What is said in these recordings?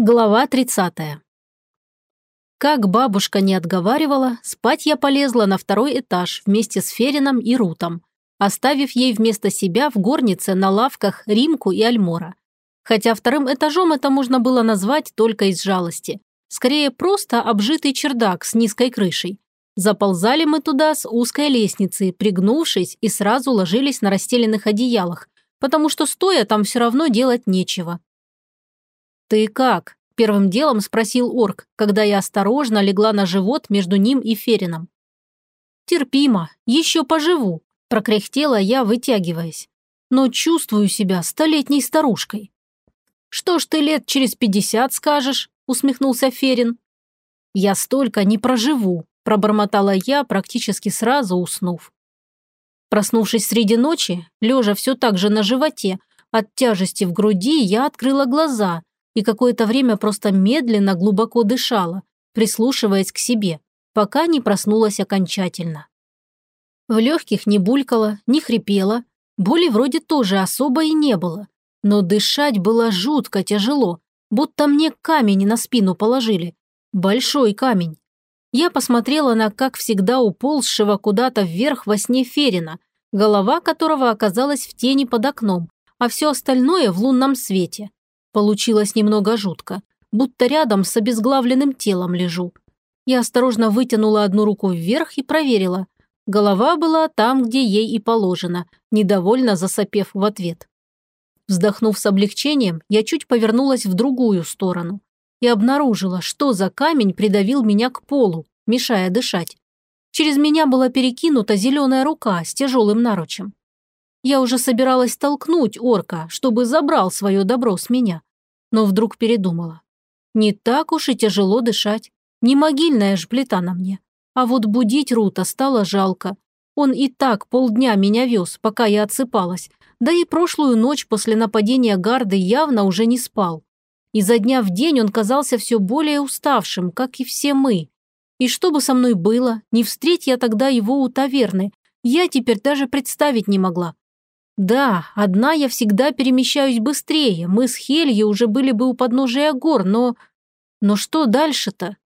Глава 30. Как бабушка не отговаривала, спать я полезла на второй этаж вместе с Ферином и Рутом, оставив ей вместо себя в горнице на лавках Римку и Альмора. Хотя вторым этажом это можно было назвать только из жалости. Скорее, просто обжитый чердак с низкой крышей. Заползали мы туда с узкой лестницы, пригнувшись и сразу ложились на расстеленных одеялах, потому что стоя там все равно делать нечего. «Ты как?» – первым делом спросил орк, когда я осторожно легла на живот между ним и Ферином. «Терпимо, еще поживу», – прокряхтела я, вытягиваясь. «Но чувствую себя столетней старушкой». «Что ж ты лет через пятьдесят скажешь?» – усмехнулся Ферин. «Я столько не проживу», – пробормотала я, практически сразу уснув. Проснувшись среди ночи, лежа все так же на животе, от тяжести в груди я открыла глаза и какое-то время просто медленно, глубоко дышала, прислушиваясь к себе, пока не проснулась окончательно. В легких не булькало, не хрипело, боли вроде тоже особо и не было, но дышать было жутко тяжело, будто мне камень на спину положили. Большой камень. Я посмотрела на, как всегда, уползшего куда-то вверх во сне Ферина, голова которого оказалась в тени под окном, а все остальное в лунном свете. Получилось немного жутко, будто рядом с обезглавленным телом лежу. Я осторожно вытянула одну руку вверх и проверила. Голова была там, где ей и положено, недовольно засопев в ответ. Вздохнув с облегчением, я чуть повернулась в другую сторону и обнаружила, что за камень придавил меня к полу, мешая дышать. Через меня была перекинута зеленая рука с тяжелым наручем. Я уже собиралась толкнуть орка, чтобы забрал свое добро с меня. Но вдруг передумала. Не так уж и тяжело дышать. Не могильная ж плита на мне. А вот будить Рута стало жалко. Он и так полдня меня вез, пока я отсыпалась. Да и прошлую ночь после нападения гарды явно уже не спал. Изо дня в день он казался все более уставшим, как и все мы. И что бы со мной было, не встреть я тогда его у таверны, я теперь даже представить не могла. Да, одна я всегда перемещаюсь быстрее, мы с Хельей уже были бы у подножия гор, но... Но что дальше-то?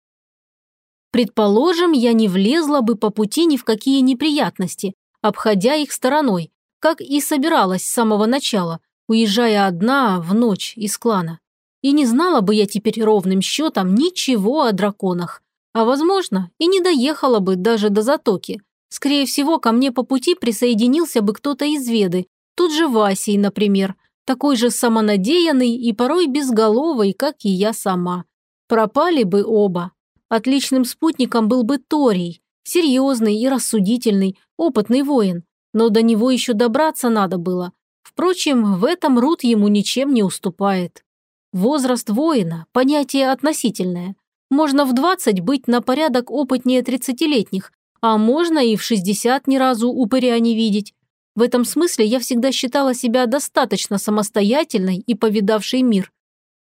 Предположим, я не влезла бы по пути ни в какие неприятности, обходя их стороной, как и собиралась с самого начала, уезжая одна в ночь из клана. И не знала бы я теперь ровным счетом ничего о драконах. А возможно, и не доехала бы даже до затоки. Скорее всего, ко мне по пути присоединился бы кто-то из Веды, Тут же Васей, например, такой же самонадеянный и порой безголовый, как и я сама. Пропали бы оба. Отличным спутником был бы Торий, серьезный и рассудительный, опытный воин. Но до него еще добраться надо было. Впрочем, в этом Рут ему ничем не уступает. Возраст воина – понятие относительное. Можно в 20 быть на порядок опытнее 30-летних, а можно и в 60 ни разу упыря не видеть. В этом смысле я всегда считала себя достаточно самостоятельной и повидавшей мир.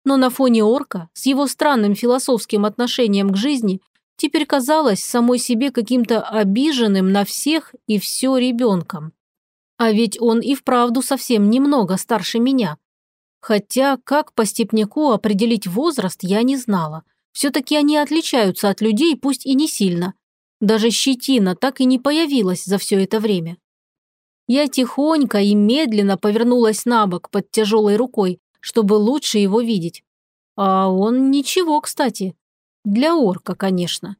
Но на фоне орка, с его странным философским отношением к жизни, теперь казалась самой себе каким-то обиженным на всех и все ребенком. А ведь он и вправду совсем немного старше меня. Хотя, как по степняку определить возраст, я не знала. Все-таки они отличаются от людей, пусть и не сильно. Даже щетина так и не появилась за все это время. Я тихонько и медленно повернулась на бок под тяжелой рукой, чтобы лучше его видеть. А он ничего, кстати. Для орка, конечно.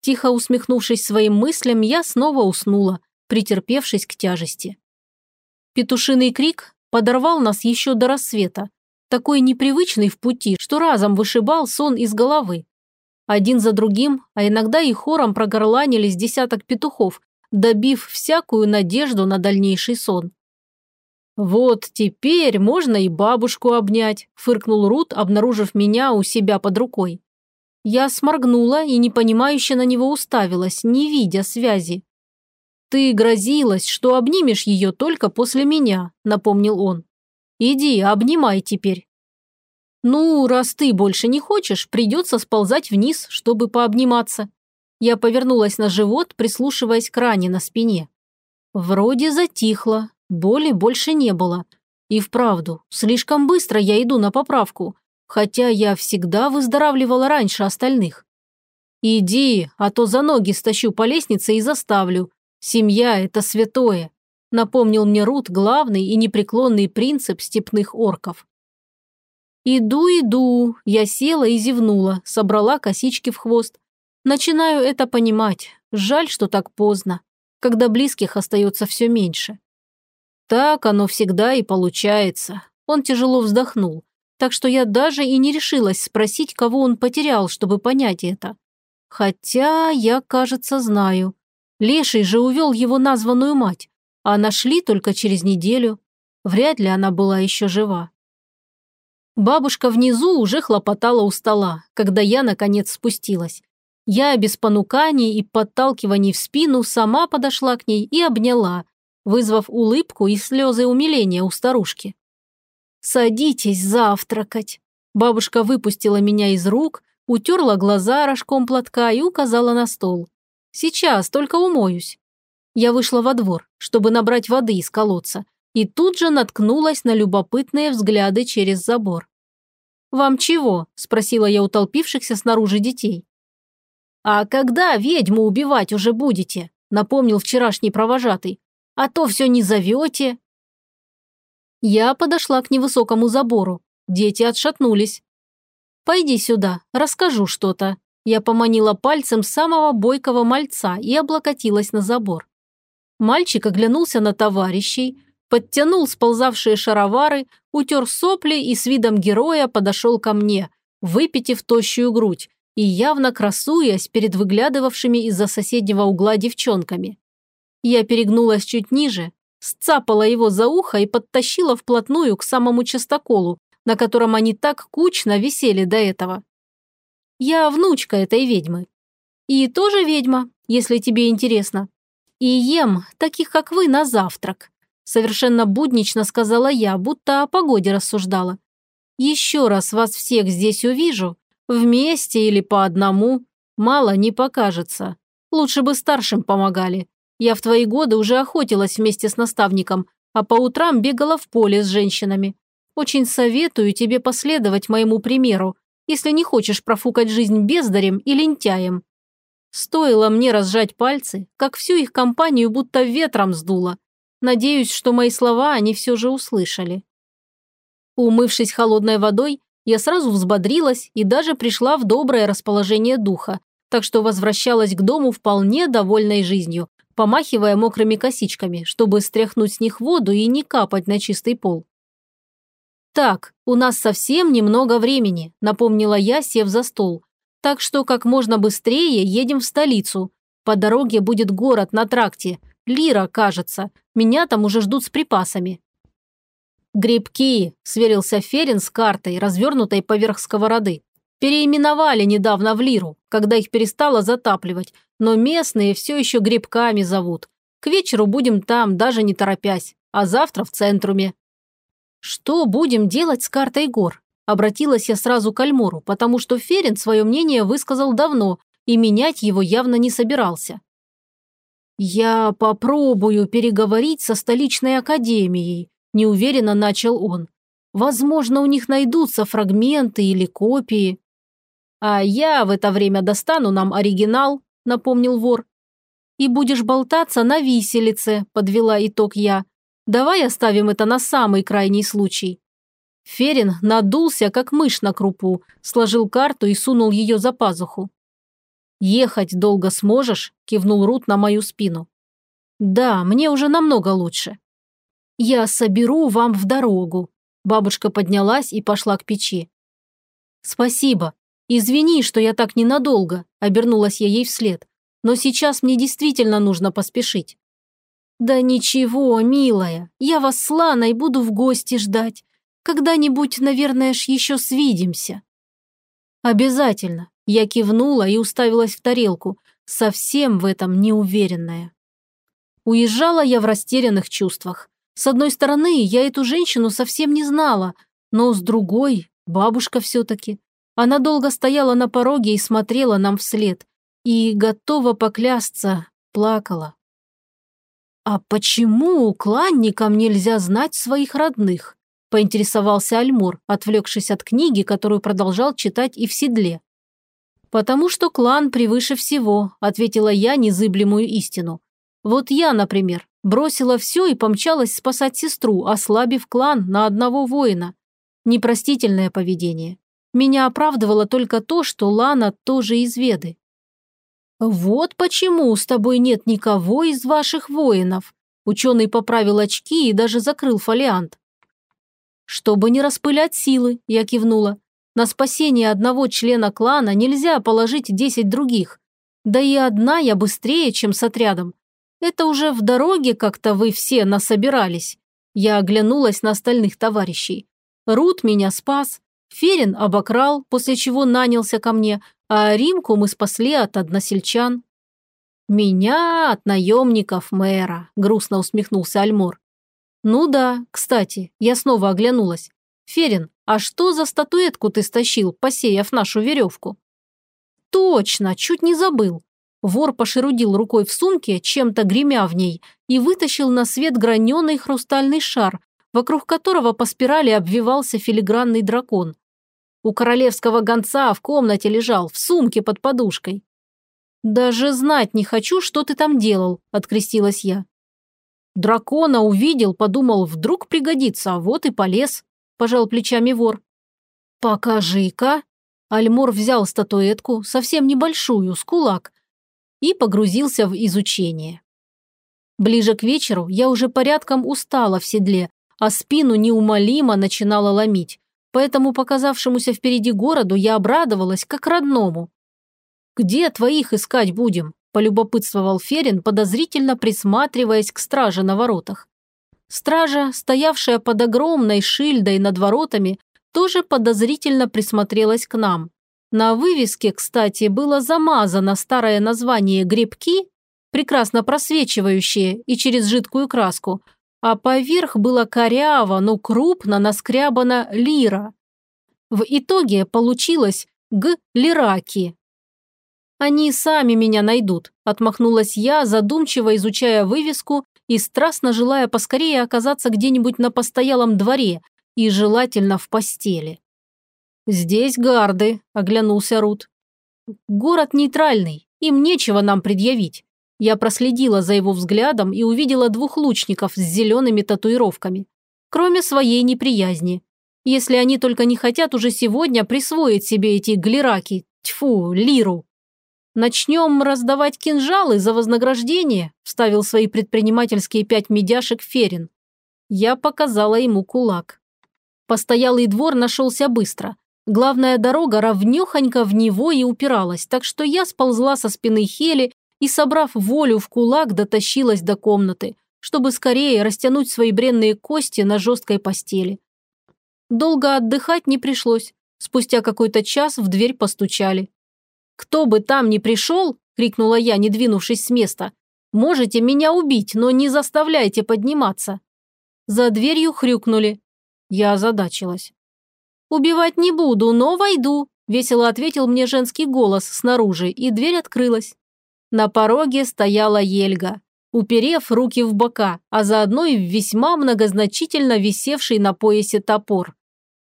Тихо усмехнувшись своим мыслям, я снова уснула, претерпевшись к тяжести. Петушиный крик подорвал нас еще до рассвета, такой непривычный в пути, что разом вышибал сон из головы. Один за другим, а иногда и хором прогорланились десяток петухов, добив всякую надежду на дальнейший сон. «Вот теперь можно и бабушку обнять», – фыркнул Рут, обнаружив меня у себя под рукой. Я сморгнула и непонимающе на него уставилась, не видя связи. «Ты грозилась, что обнимешь ее только после меня», – напомнил он. «Иди, обнимай теперь». «Ну, раз ты больше не хочешь, придется сползать вниз, чтобы пообниматься», я повернулась на живот, прислушиваясь к ране на спине. Вроде затихло, боли больше не было. И вправду, слишком быстро я иду на поправку. хотя я всегда выздоравливала раньше остальных. «Иди, а то за ноги стащу по лестнице и заставлю. Семья – это святое», – напомнил мне Рут главный и непреклонный принцип степных орков. «Иду, иду», я села и зевнула, собрала косички в хвост. Начинаю это понимать. Жаль, что так поздно, когда близких остается все меньше. Так оно всегда и получается. Он тяжело вздохнул, так что я даже и не решилась спросить, кого он потерял, чтобы понять это. Хотя я, кажется, знаю. Леший же увел его названную мать, а нашли только через неделю. Вряд ли она была еще жива. Бабушка внизу уже хлопотала у стола, когда я, наконец, спустилась. Я без понуканий и подталкиваний в спину сама подошла к ней и обняла, вызвав улыбку и слезы умиления у старушки. «Садитесь завтракать!» Бабушка выпустила меня из рук, утерла глаза рожком платка и указала на стол. «Сейчас, только умоюсь». Я вышла во двор, чтобы набрать воды из колодца, и тут же наткнулась на любопытные взгляды через забор. «Вам чего?» – спросила я у толпившихся снаружи детей. «А когда ведьму убивать уже будете?» – напомнил вчерашний провожатый. «А то все не зовете». Я подошла к невысокому забору. Дети отшатнулись. «Пойди сюда, расскажу что-то». Я поманила пальцем самого бойкого мальца и облокотилась на забор. Мальчик оглянулся на товарищей, подтянул сползавшие шаровары, утер сопли и с видом героя подошел ко мне, выпитив тощую грудь и явно красуясь перед выглядывавшими из-за соседнего угла девчонками. Я перегнулась чуть ниже, сцапала его за ухо и подтащила вплотную к самому частоколу, на котором они так кучно висели до этого. Я внучка этой ведьмы. И тоже ведьма, если тебе интересно. И ем таких, как вы, на завтрак. Совершенно буднично сказала я, будто о погоде рассуждала. Еще раз вас всех здесь увижу, вместе или по одному, мало не покажется. Лучше бы старшим помогали. Я в твои годы уже охотилась вместе с наставником, а по утрам бегала в поле с женщинами. Очень советую тебе последовать моему примеру, если не хочешь профукать жизнь бездарем и лентяем. Стоило мне разжать пальцы, как всю их компанию будто ветром сдуло. Надеюсь, что мои слова они все же услышали. Умывшись холодной водой, я сразу взбодрилась и даже пришла в доброе расположение духа, так что возвращалась к дому вполне довольной жизнью, помахивая мокрыми косичками, чтобы стряхнуть с них воду и не капать на чистый пол. «Так, у нас совсем немного времени», – напомнила я, сев за стол. «Так что как можно быстрее едем в столицу. По дороге будет город на тракте. Лира, кажется. Меня там уже ждут с припасами». «Грибки», – сверился Ферин с картой, развернутой поверх сковороды. «Переименовали недавно в Лиру, когда их перестало затапливать, но местные все еще грибками зовут. К вечеру будем там, даже не торопясь, а завтра в центруме. «Что будем делать с картой гор?» Обратилась я сразу к Альмору, потому что Ферин свое мнение высказал давно и менять его явно не собирался. «Я попробую переговорить со столичной академией», – неуверенно начал он. «Возможно, у них найдутся фрагменты или копии». «А я в это время достану нам оригинал», – напомнил вор. «И будешь болтаться на виселице», – подвела итог я, Давай оставим это на самый крайний случай». Ферин надулся, как мышь на крупу, сложил карту и сунул ее за пазуху. «Ехать долго сможешь?» – кивнул Рут на мою спину. «Да, мне уже намного лучше». «Я соберу вам в дорогу». Бабушка поднялась и пошла к печи. «Спасибо. Извини, что я так ненадолго», – обернулась я ей вслед. «Но сейчас мне действительно нужно поспешить». «Да ничего, милая, я вас с Ланой буду в гости ждать. Когда-нибудь, наверное, ж еще свидимся». «Обязательно», – я кивнула и уставилась в тарелку, совсем в этом неуверенная. Уезжала я в растерянных чувствах. С одной стороны, я эту женщину совсем не знала, но с другой – бабушка все-таки. Она долго стояла на пороге и смотрела нам вслед. И, готова поклясться, плакала. «А почему кланникам нельзя знать своих родных?» – поинтересовался Альмур, отвлекшись от книги, которую продолжал читать и в седле. «Потому что клан превыше всего», – ответила я незыблемую истину. «Вот я, например, бросила все и помчалась спасать сестру, ослабив клан на одного воина. Непростительное поведение. Меня оправдывало только то, что Лана тоже из Веды. «Вот почему с тобой нет никого из ваших воинов», Ученый поправил очки и даже закрыл фолиант. «Чтобы не распылять силы», – я кивнула. «На спасение одного члена клана нельзя положить десять других. Да и одна я быстрее, чем с отрядом. Это уже в дороге как-то вы все насобирались». Я оглянулась на остальных товарищей. Рут меня спас, Ферин обокрал, после чего нанялся ко мне, а Римку мы спасли от односельчан. «Меня от наемников мэра», – грустно усмехнулся Альмор. «Ну да, кстати, я снова оглянулась. Ферин, а что за статуэтку ты стащил, посеяв нашу веревку?» «Точно, чуть не забыл». Вор пошерудил рукой в сумке, чем-то гремя в ней, и вытащил на свет граненый хрустальный шар, вокруг которого по спирали обвивался филигранный дракон. У королевского гонца в комнате лежал, в сумке под подушкой. «Даже знать не хочу, что ты там делал», – открестилась я. Дракона увидел, подумал, вдруг пригодится, а вот и полез, пожал плечами вор. Покажи-ка. Альмор взял статуэтку, совсем небольшую, с кулак, и погрузился в изучение. Ближе к вечеру я уже порядком устала в седле, а спину неумолимо начинала ломить, поэтому показавшемуся впереди городу я обрадовалась как родному. «Где твоих искать будем?» – полюбопытствовал Ферин, подозрительно присматриваясь к страже на воротах. Стража, стоявшая под огромной шильдой над воротами, тоже подозрительно присмотрелась к нам. На вывеске, кстати, было замазано старое название «Грибки», прекрасно просвечивающее и через жидкую краску, а поверх было коряво, но крупно наскрябана лира. В итоге получилось «г-лираки», «Они сами меня найдут», – отмахнулась я, задумчиво изучая вывеску и страстно желая поскорее оказаться где-нибудь на постоялом дворе и желательно в постели. «Здесь гарды», – оглянулся Рут. «Город нейтральный, им нечего нам предъявить». Я проследила за его взглядом и увидела двух лучников с зелеными татуировками. Кроме своей неприязни. Если они только не хотят уже сегодня присвоить себе эти глираки, тьфу, лиру. «Начнем раздавать кинжалы за вознаграждение», – вставил свои предпринимательские пять медяшек Ферин. Я показала ему кулак. Постоялый двор нашелся быстро. Главная дорога ровнёхонько в него и упиралась, так что я сползла со спины Хели и, собрав волю в кулак, дотащилась до комнаты, чтобы скорее растянуть свои бренные кости на жесткой постели. Долго отдыхать не пришлось. Спустя какой-то час в дверь постучали. «Кто бы там ни пришел!» – крикнула я, не двинувшись с места. «Можете меня убить, но не заставляйте подниматься!» За дверью хрюкнули. Я озадачилась. «Убивать не буду, но войду», – весело ответил мне женский голос снаружи, и дверь открылась. На пороге стояла Ельга, уперев руки в бока, а заодно и весьма многозначительно висевший на поясе топор.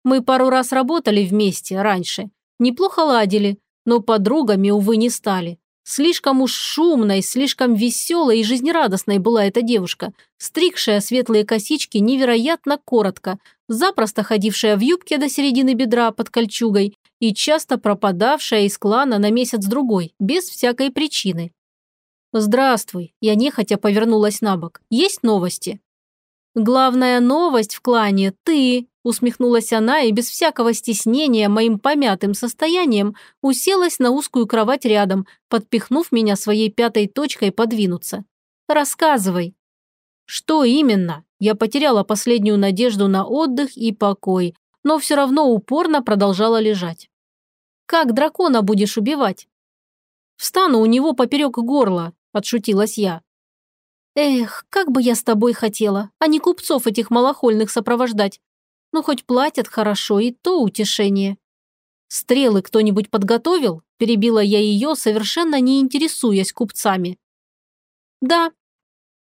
Мы пару раз работали вместе раньше, неплохо ладили, но подругами, увы, не стали. Слишком уж шумной, слишком веселой и жизнерадостной была эта девушка, стригшая светлые косички невероятно коротко, запросто ходившая в юбке до середины бедра под кольчугой и часто пропадавшая из клана на месяц-другой, без всякой причины. «Здравствуй», – я нехотя повернулась на бок. «Есть новости?» «Главная новость в клане – ты», Усмехнулась она и без всякого стеснения моим помятым состоянием уселась на узкую кровать рядом, подпихнув меня своей пятой точкой подвинуться. «Рассказывай». «Что именно?» Я потеряла последнюю надежду на отдых и покой, но все равно упорно продолжала лежать. «Как дракона будешь убивать?» «Встану у него поперек горла», – отшутилась я. «Эх, как бы я с тобой хотела, а не купцов этих малохольных сопровождать. Ну, хоть платят хорошо, и то утешение. Стрелы кто-нибудь подготовил? Перебила я ее, совершенно не интересуясь купцами. Да.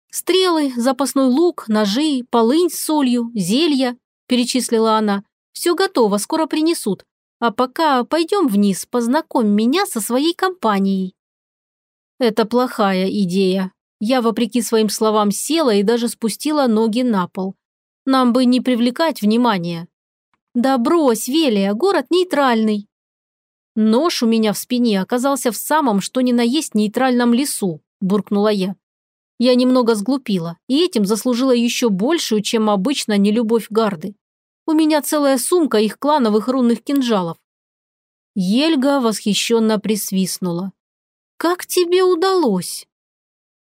Стрелы, запасной лук, ножи, полынь с солью, зелья. – перечислила она. «Все готово, скоро принесут. А пока пойдем вниз, познакомь меня со своей компанией». Это плохая идея. Я, вопреки своим словам, села и даже спустила ноги на пол. Нам бы не привлекать внимания. Да брось, Велия, город нейтральный. Нож у меня в спине оказался в самом, что ни на есть нейтральном лесу, буркнула я. Я немного сглупила, и этим заслужила еще большую, чем обычно, нелюбовь гарды. У меня целая сумка их клановых рунных кинжалов. Ельга восхищенно присвистнула. «Как тебе удалось?»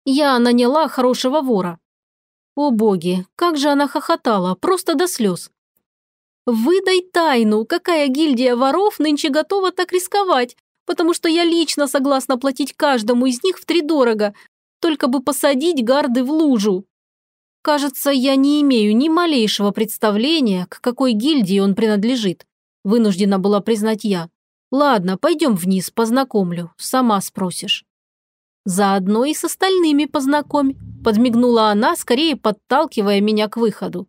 «Я наняла хорошего вора». О боги, как же она хохотала, просто до слез. «Выдай тайну, какая гильдия воров нынче готова так рисковать, потому что я лично согласна платить каждому из них втридорого, только бы посадить гарды в лужу. Кажется, я не имею ни малейшего представления, к какой гильдии он принадлежит. Вынуждена была признать я. Ладно, пойдем вниз, познакомлю, сама спросишь. Заодно и с остальными познакомь, подмигнула она, скорее подталкивая меня к выходу.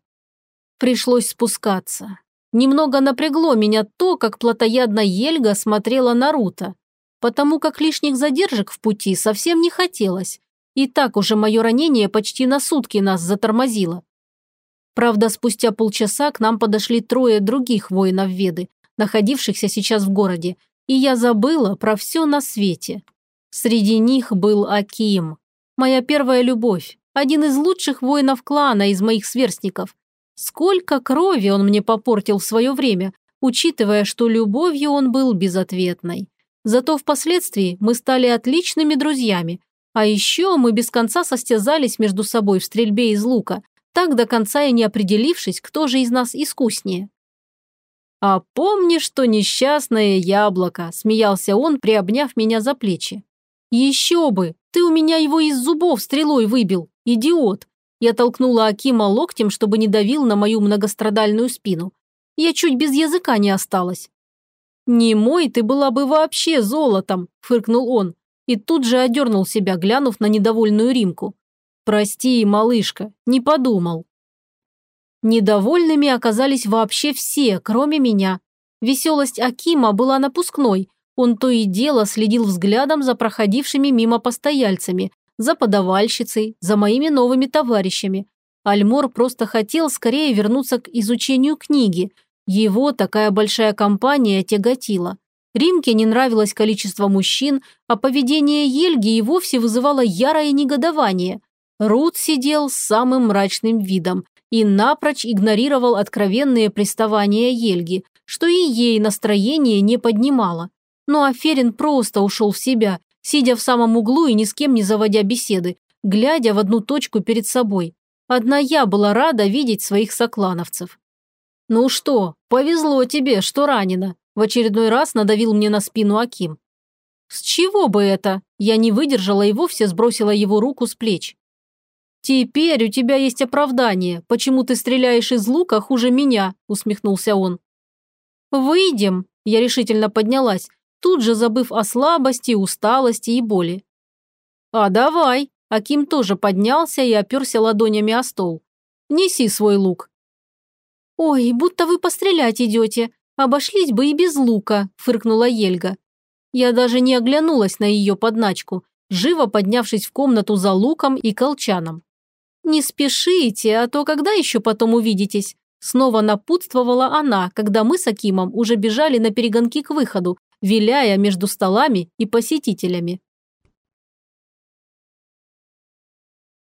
Пришлось спускаться. Немного напрягло меня то, как плотоядно Ельга смотрела на Рута, потому как лишних задержек в пути совсем не хотелось, и так уже мое ранение почти на сутки нас затормозило. Правда, спустя полчаса к нам подошли трое других воинов Веды, находившихся сейчас в городе, и я забыла про все на свете. Среди них был Аким, моя первая любовь, один из лучших воинов клана из моих сверстников. Сколько крови он мне попортил в свое время, учитывая, что любовью он был безответной. Зато впоследствии мы стали отличными друзьями, а еще мы без конца состязались между собой в стрельбе из лука, так до конца и не определившись, кто же из нас искуснее. «А помни, что несчастное яблоко», – смеялся он, приобняв меня за плечи. «Еще бы! Ты у меня его из зубов стрелой выбил, идиот!» Я толкнула Акима локтем, чтобы не давил на мою многострадальную спину. Я чуть без языка не осталась. «Не мой ты была бы вообще золотом», – фыркнул он и тут же одернул себя, глянув на недовольную Римку. «Прости, малышка, не подумал». Недовольными оказались вообще все, кроме меня. Веселость Акима была напускной, он то и дело следил взглядом за проходившими мимо постояльцами, за подавальщицей, за моими новыми товарищами. Альмор просто хотел скорее вернуться к изучению книги. Его такая большая компания тяготила. Римке не нравилось количество мужчин, а поведение Ельги и вовсе вызывало ярое негодование. Рут сидел с самым мрачным видом и напрочь игнорировал откровенные приставания Ельги, что и ей настроение не поднимало. Но Аферин просто ушел в себя, сидя в самом углу и ни с кем не заводя беседы, глядя в одну точку перед собой. Одна я была рада видеть своих соклановцев. «Ну что, повезло тебе, что ранена», в очередной раз надавил мне на спину Аким. «С чего бы это?» Я не выдержала и вовсе сбросила его руку с плеч. «Теперь у тебя есть оправдание, почему ты стреляешь из лука хуже меня», усмехнулся он. «Выйдем», я решительно поднялась, тут же забыв о слабости, усталости и боли. «А давай», Аким тоже поднялся и оперся ладонями о стол. «Неси свой лук». «Ой, будто вы пострелять идете», «Обошлись бы и без лука», – фыркнула Ельга. Я даже не оглянулась на ее подначку, живо поднявшись в комнату за луком и колчаном. «Не спешите, а то когда еще потом увидитесь?» Снова напутствовала она, когда мы с Акимом уже бежали на перегонки к выходу, виляя между столами и посетителями.